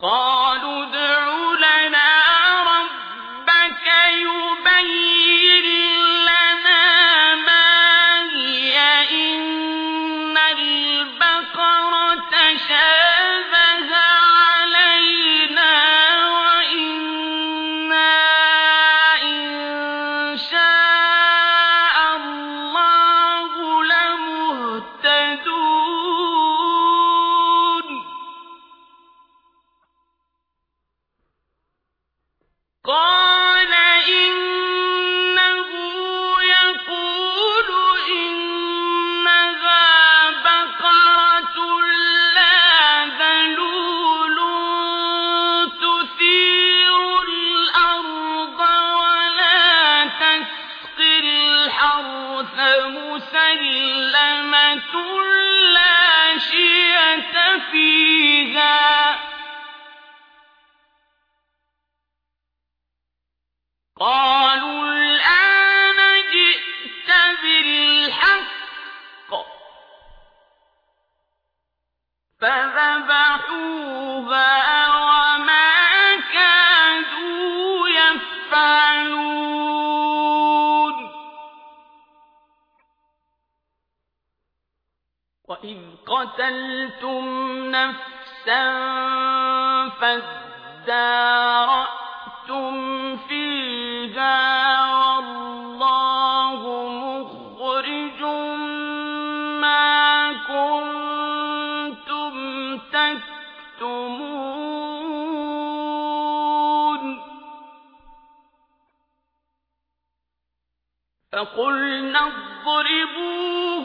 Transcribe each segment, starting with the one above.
قالوا الحرث مسلمة لا شية فيها. قالوا الآن جئت بالحق. فذبحوها وإذ قتلتم نفسا فادارأتم فيها والله مخرج ما كنتم تكتمون فقلنا اضربوه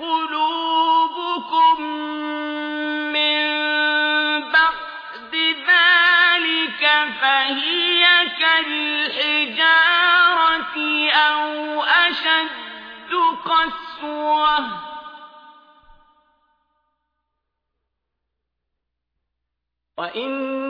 قلوبكم من بعد ذلك فهي كالحجارة أو أشد قسوة. وإن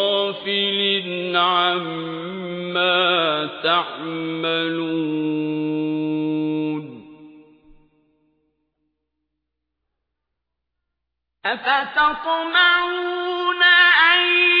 بغافل عما تعملون. أفتطمعون أن